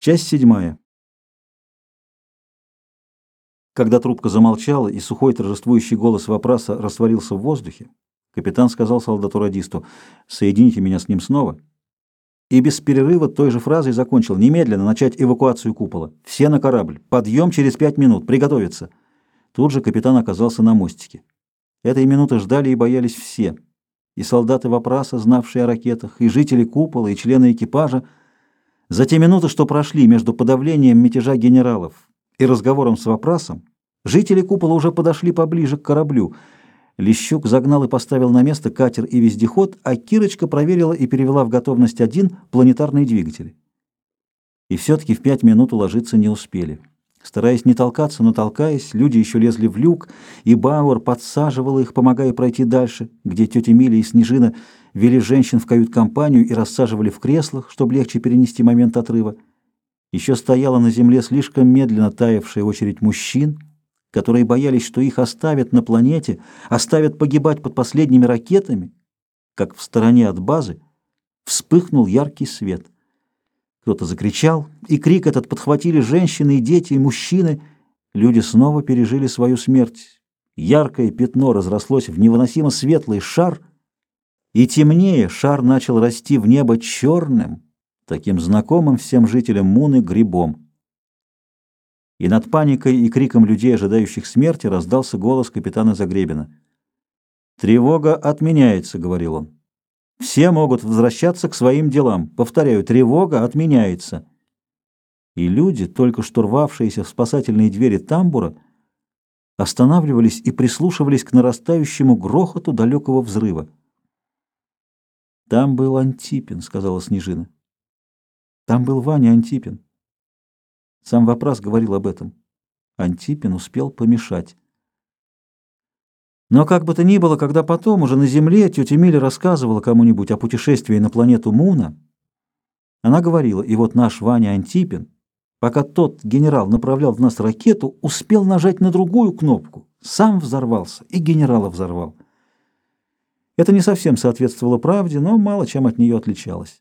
Часть седьмая. Когда трубка замолчала и сухой торжествующий голос вопроса растворился в воздухе, капитан сказал солдату-радисту «Соедините меня с ним снова». И без перерыва той же фразой закончил «Немедленно начать эвакуацию купола. Все на корабль. Подъем через пять минут. Приготовиться». Тут же капитан оказался на мостике. Этой минуты ждали и боялись все. И солдаты вопроса, знавшие о ракетах, и жители купола, и члены экипажа — за те минуты, что прошли между подавлением мятежа генералов и разговором с вопросом, жители купола уже подошли поближе к кораблю. Лещук загнал и поставил на место катер и вездеход, а Кирочка проверила и перевела в готовность один планетарный двигатель. И все-таки в пять минут уложиться не успели. Стараясь не толкаться, но толкаясь, люди еще лезли в люк, и Бауэр подсаживала их, помогая пройти дальше, где тетя Миля и Снежина вели женщин в кают-компанию и рассаживали в креслах, чтобы легче перенести момент отрыва. Еще стояла на земле слишком медленно таявшая очередь мужчин, которые боялись, что их оставят на планете, оставят погибать под последними ракетами, как в стороне от базы вспыхнул яркий свет — кто-то закричал, и крик этот подхватили женщины и дети, и мужчины. Люди снова пережили свою смерть. Яркое пятно разрослось в невыносимо светлый шар, и темнее шар начал расти в небо черным, таким знакомым всем жителям Муны грибом. И над паникой и криком людей, ожидающих смерти, раздался голос капитана Загребина. «Тревога отменяется», — говорил он. Все могут возвращаться к своим делам. Повторяю, тревога отменяется. И люди, только что в спасательные двери тамбура, останавливались и прислушивались к нарастающему грохоту далекого взрыва. «Там был Антипин», — сказала Снежина. «Там был Ваня Антипин». Сам вопрос говорил об этом. Антипин успел помешать. Но как бы то ни было, когда потом, уже на Земле, тетя Миля рассказывала кому-нибудь о путешествии на планету Муна, она говорила, и вот наш Ваня Антипин, пока тот генерал направлял в нас ракету, успел нажать на другую кнопку, сам взорвался и генерала взорвал. Это не совсем соответствовало правде, но мало чем от нее отличалось.